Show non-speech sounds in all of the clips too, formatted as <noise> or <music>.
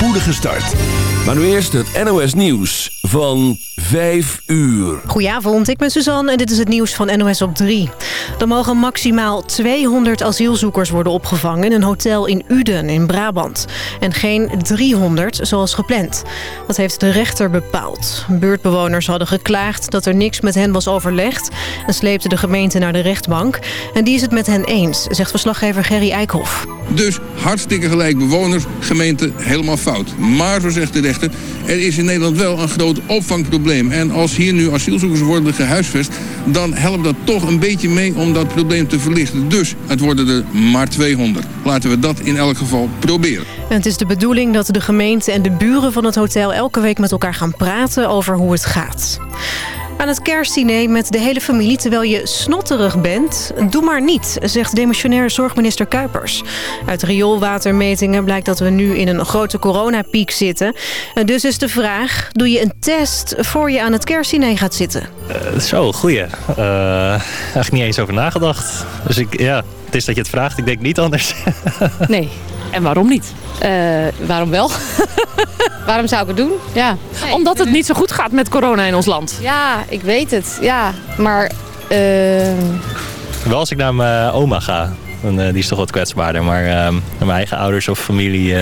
spoedige start. Maar nu eerst het NOS Nieuws van 5 uur. Goedenavond, ik ben Suzanne en dit is het nieuws van NOS op 3. Er mogen maximaal 200 asielzoekers worden opgevangen in een hotel in Uden in Brabant. En geen 300 zoals gepland. Dat heeft de rechter bepaald. Buurtbewoners hadden geklaagd dat er niks met hen was overlegd... en sleepten de gemeente naar de rechtbank. En die is het met hen eens, zegt verslaggever Gerry Eikhoff. Dus hartstikke gelijk bewoners, gemeente, helemaal fout. Maar, zo zegt de rechter, er is in Nederland wel een groot opvangprobleem. En als hier nu asielzoekers worden gehuisvest... dan helpt dat toch een beetje mee om dat probleem te verlichten. Dus het worden er maar 200. Laten we dat in elk geval proberen. En het is de bedoeling dat de gemeente en de buren van het hotel... elke week met elkaar gaan praten over hoe het gaat. Aan het kerstdiner met de hele familie terwijl je snotterig bent? Doe maar niet, zegt demissionair zorgminister Kuipers. Uit rioolwatermetingen blijkt dat we nu in een grote coronapiek zitten. En dus is de vraag, doe je een test voor je aan het kerstdiner gaat zitten? Uh, zo, goeie. Uh, eigenlijk niet eens over nagedacht. Dus ik, ja, het is dat je het vraagt. Ik denk niet anders. <laughs> nee. En waarom niet? Uh, waarom wel? <laughs> waarom zou ik het doen? Ja. Nee, Omdat het niet zo goed gaat met corona in ons land. Ja, ik weet het. Ja, maar... Uh... Wel als ik naar mijn oma ga. Dan, uh, die is toch wat kwetsbaarder. Maar naar mijn eigen ouders of familie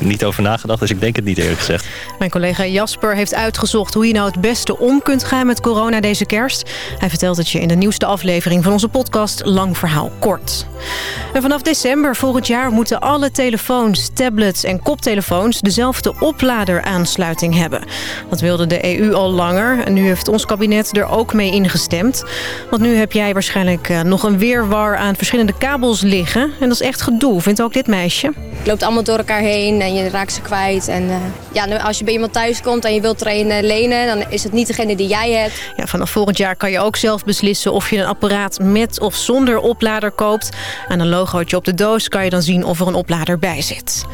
niet over nagedacht, dus ik denk het niet eerlijk gezegd. Mijn collega Jasper heeft uitgezocht hoe je nou het beste om kunt gaan met corona deze kerst. Hij vertelt het je in de nieuwste aflevering van onze podcast Lang Verhaal Kort. En vanaf december volgend jaar moeten alle telefoons, tablets en koptelefoons dezelfde opladeraansluiting hebben. Dat wilde de EU al langer en nu heeft ons kabinet er ook mee ingestemd. Want nu heb jij waarschijnlijk nog een weerwar aan verschillende kabels liggen. En dat is echt gedoe, vindt ook dit meisje. Het loopt allemaal door elkaar heen en je raakt ze kwijt. En uh, ja, als je bij iemand thuis komt en je wilt uh, lenen, dan is het niet degene die jij hebt. Ja, vanaf volgend jaar kan je ook zelf beslissen of je een apparaat met of zonder oplader koopt. Aan een logootje op de doos kan je dan zien of er een oplader bij zit.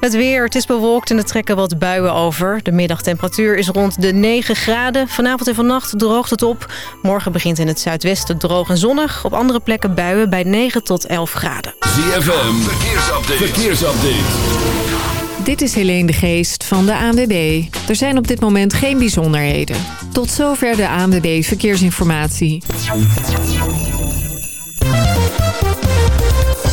Het weer, het is bewolkt en er trekken wat buien over. De middagtemperatuur is rond de 9 graden. Vanavond en vannacht droogt het op. Morgen begint in het zuidwesten droog en zonnig. Op andere plekken buien bij 9 tot 11 graden. ZFM, verkeersupdate. verkeersupdate. Dit is Helene de Geest van de ANWB. Er zijn op dit moment geen bijzonderheden. Tot zover de ANWB Verkeersinformatie.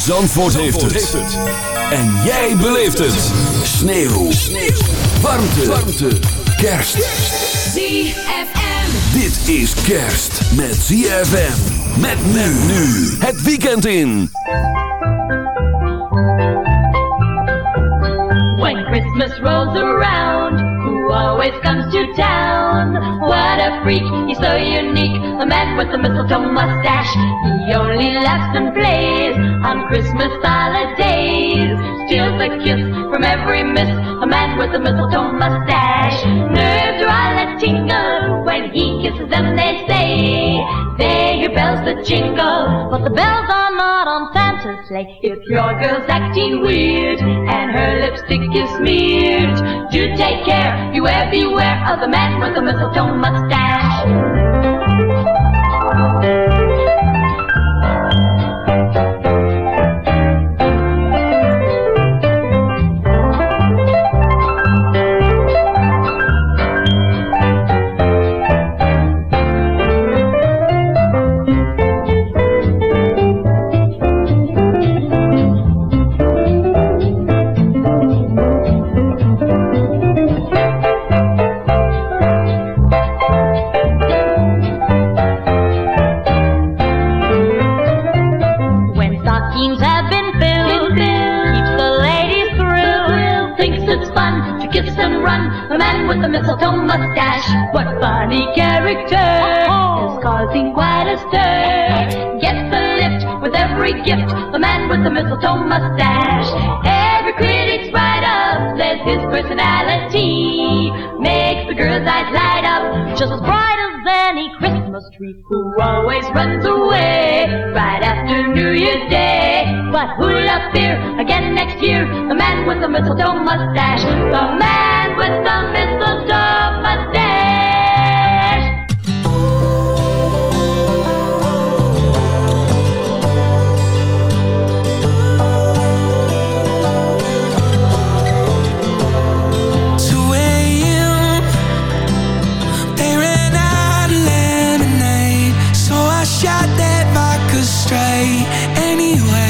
Zandvoort, heeft, het. En jij beleeft het. Sneeuw. Sneeuw. Warmte. Warmte. Kerst. ZFM. Dit is kerst met ZFM. Met men nu. Het weekend in. When Christmas rolls around, always comes to town? What a freak, he's so unique, the man with the mistletoe mustache. He only laughs and plays on Christmas holidays. Steals a kiss from every miss, a man with a mistletoe mustache. Nerves are all a tingle when he kisses them, they say. They hear bells that jingle, but the bells are If your girl's acting weird and her lipstick is smeared, do take care, beware, beware of the man with the mistletoe mustache. Mustache, what funny character oh, oh. is causing quite a stir. Gets the lift with every gift. The man with the mistletoe mustache. Every critic's right up says his personality makes the girl's eyes light up, just as bright as any Christmas tree. Who always runs away right after New Year's Day. But who'll appear again next year? The man with the mistletoe mustache. The man with the mistletoe Anyway,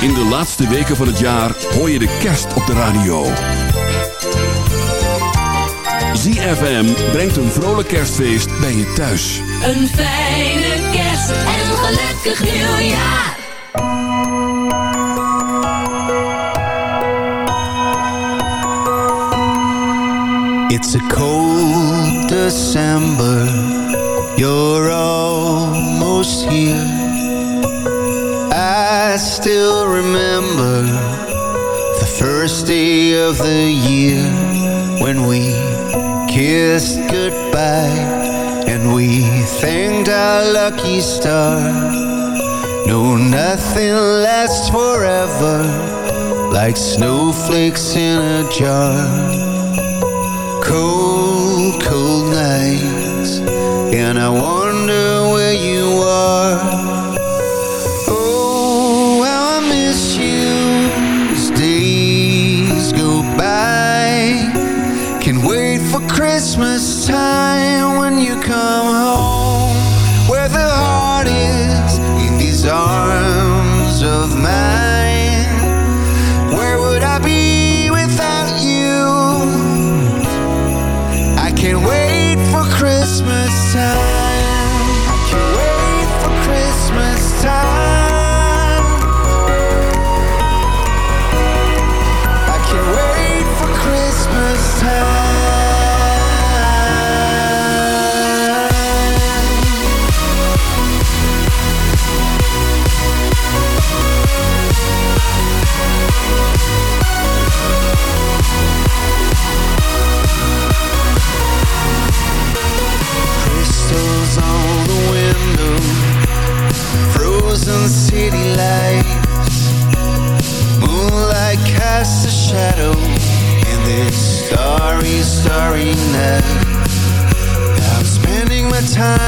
In de laatste weken van het jaar hoor je de kerst op de radio. ZFM brengt een vrolijk kerstfeest bij je thuis. Een fijne kerst en een gelukkig nieuwjaar. It's a cold December. You're almost here. still remember the first day of the year when we kissed goodbye and we thanked our lucky stars. No, nothing lasts forever Like snowflakes in a jar Cold, cold nights And I wonder where you are time. Time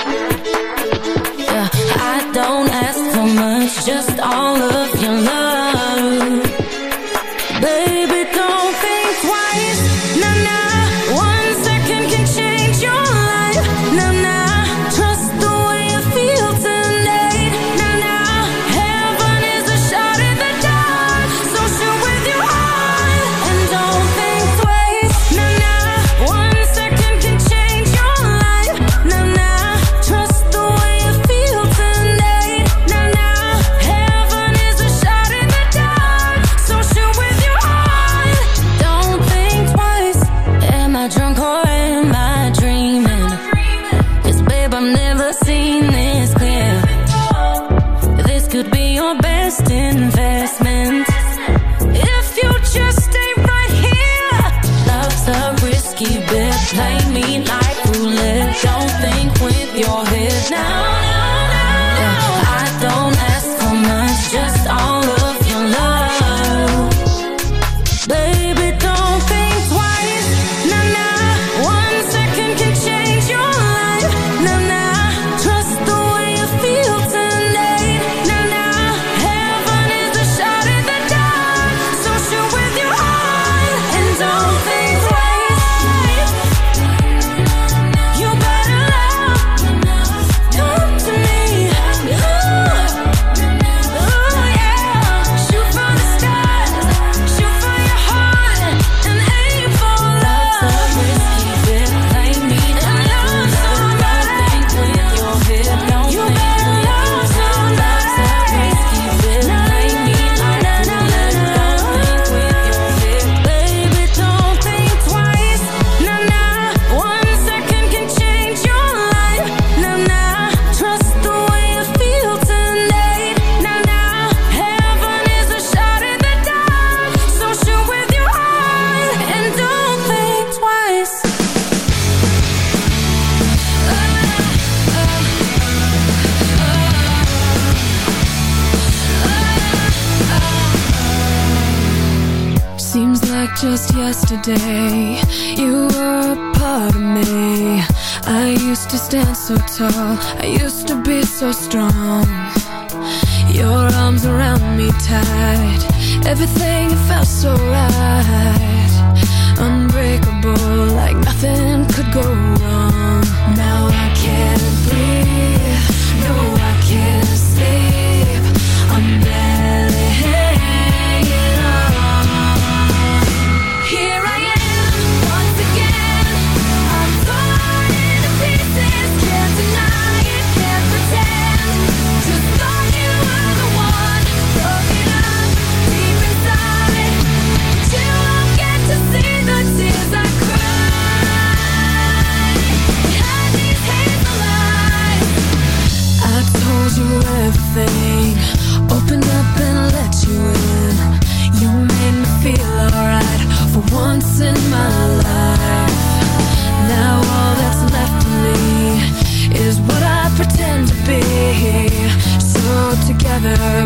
So together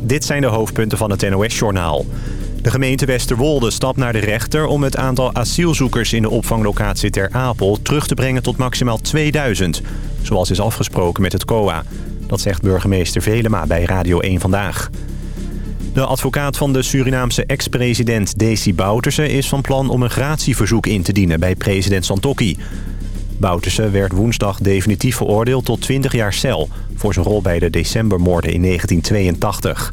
Dit zijn de hoofdpunten van het NOS-journaal. De gemeente Westerwolde stapt naar de rechter om het aantal asielzoekers in de opvanglocatie Ter Apel terug te brengen tot maximaal 2000. Zoals is afgesproken met het COA. Dat zegt burgemeester Velema bij Radio 1 Vandaag. De advocaat van de Surinaamse ex-president Desi Bouterse is van plan om een gratieverzoek in te dienen bij president Santokki. Bouterse werd woensdag definitief veroordeeld tot 20 jaar cel... voor zijn rol bij de decembermoorden in 1982.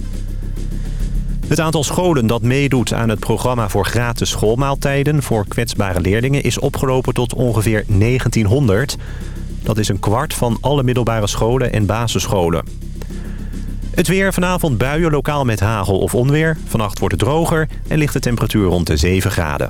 Het aantal scholen dat meedoet aan het programma voor gratis schoolmaaltijden... voor kwetsbare leerlingen is opgelopen tot ongeveer 1900. Dat is een kwart van alle middelbare scholen en basisscholen. Het weer vanavond buien lokaal met hagel of onweer. Vannacht wordt het droger en ligt de temperatuur rond de 7 graden.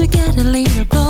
you get a little closer?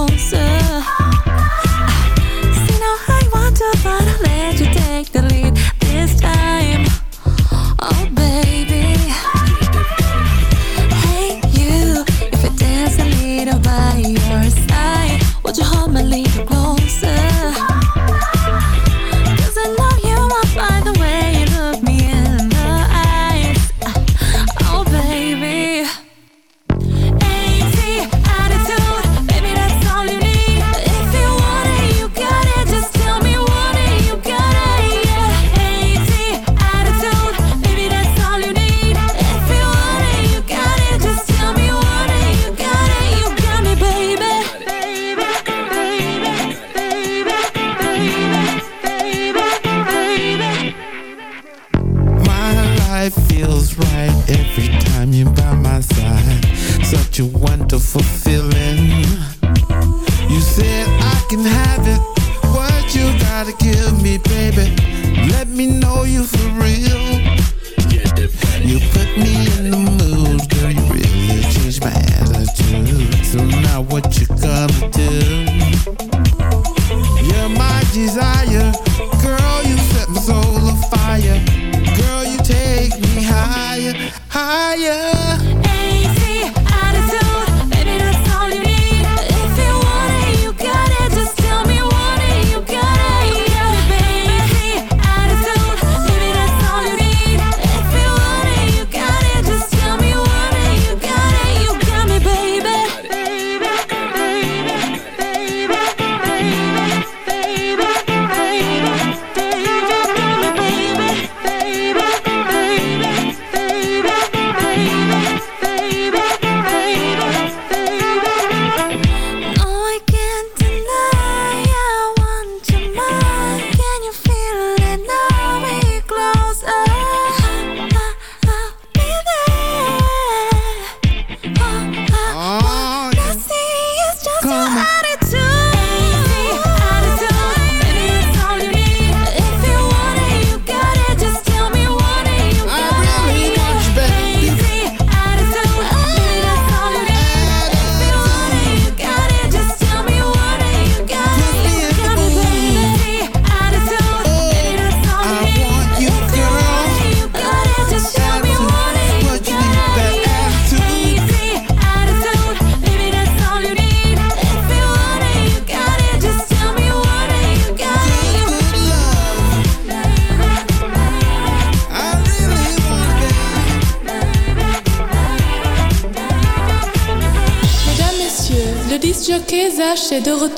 De retour.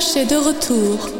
Zach est de retour.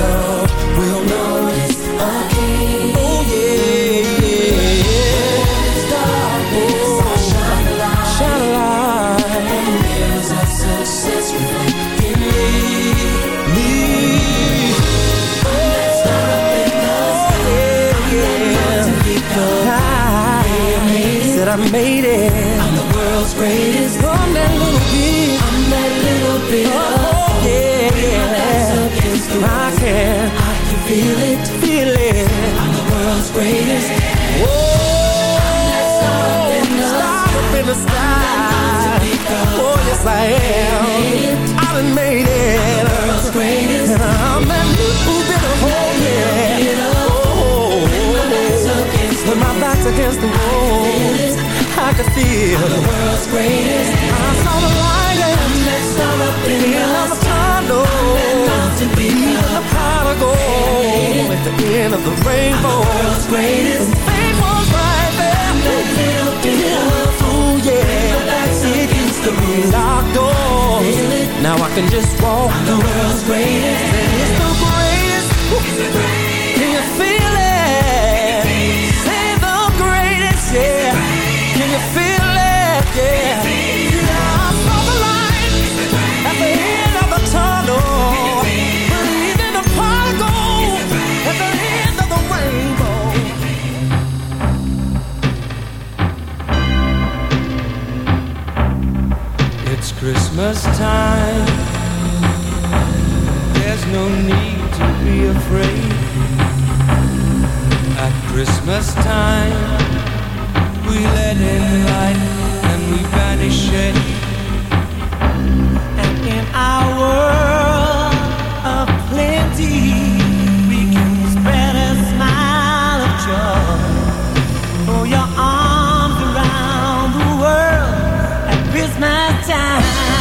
Feel it. Feel it. I'm the world's greatest. Whoa. I'm star up in the star up in the sky. Oh, yes, I am. I done made it. The world's greatest. And I'm that little bit of hope. Yeah. Oh, oh, oh, oh. when my back's against the wall, I can feel I'm the world's greatest. End of the rainbow. The world's greatest. And fame was right there. That little bit of ooh yeah. It used to be locked doors. Now I can just walk. I'm the world's greatest. And it's the greatest. Christmas time. There's no need to be afraid. At Christmas time, we let in light and we banish it. And in our world of plenty, we can spread a smile of joy. Throw your arms around the world at Christmas time.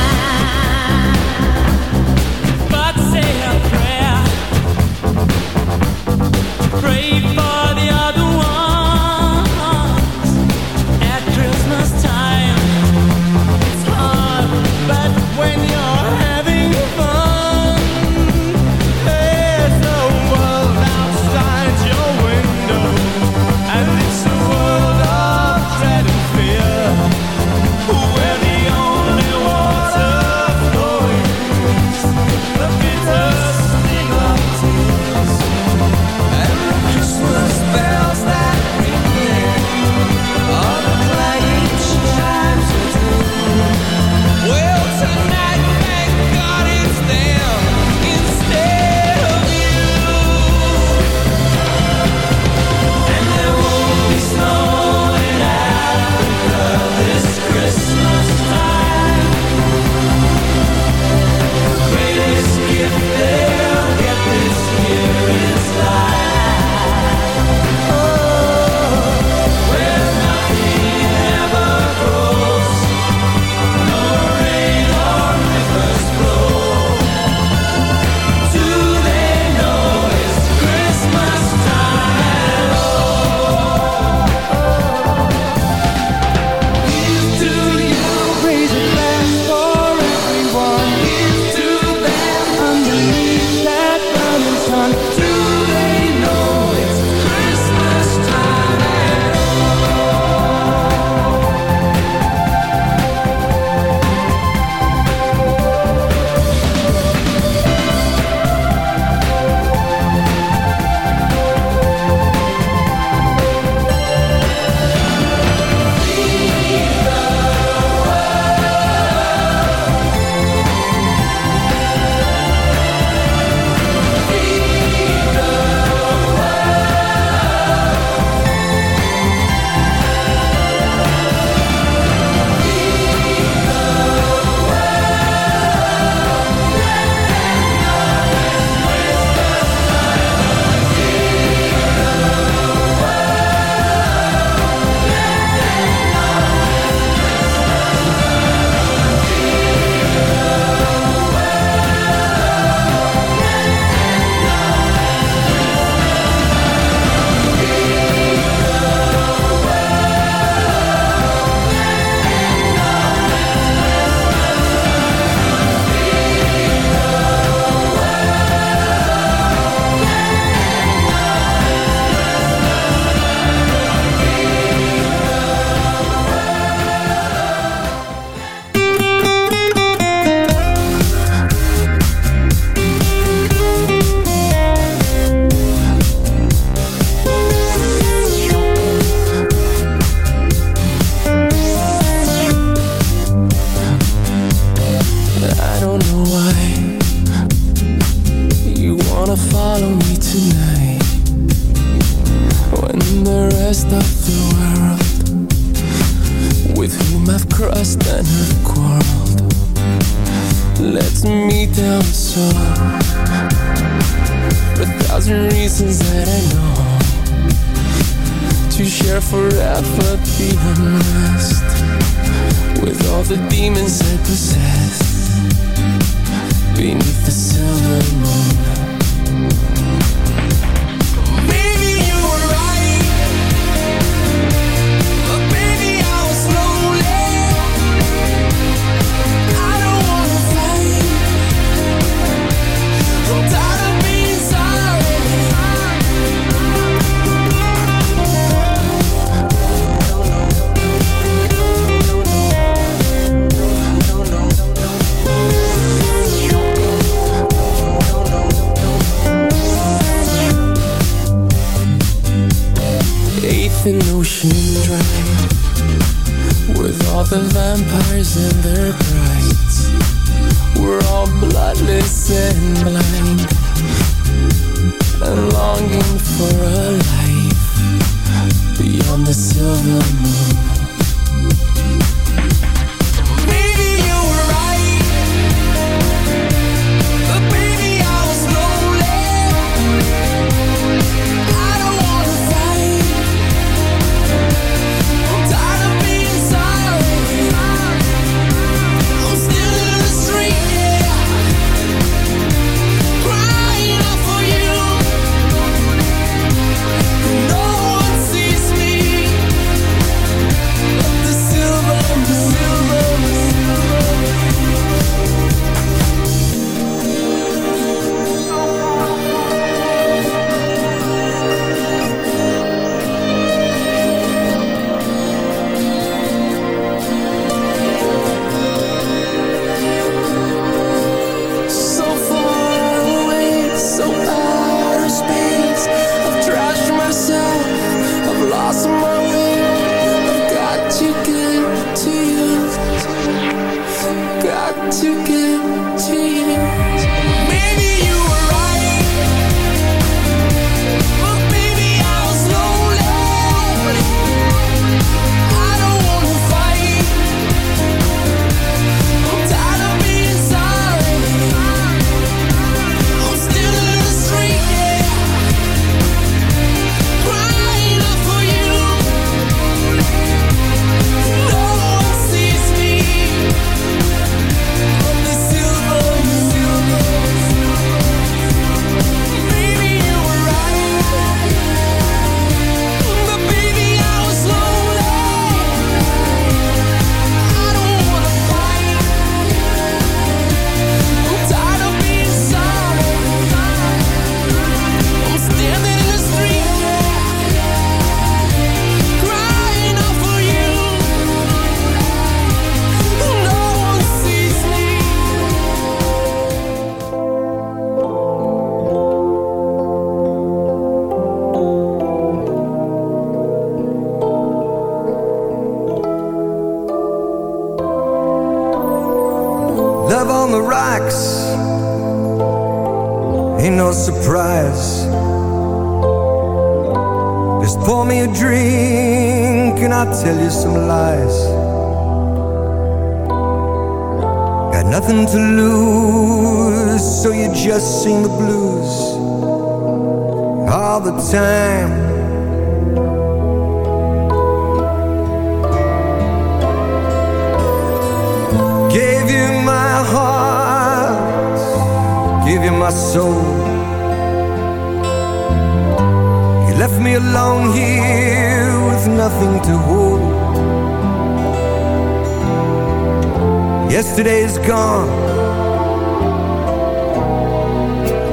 Yesterday is gone.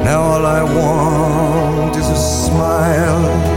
Now all I want is a smile.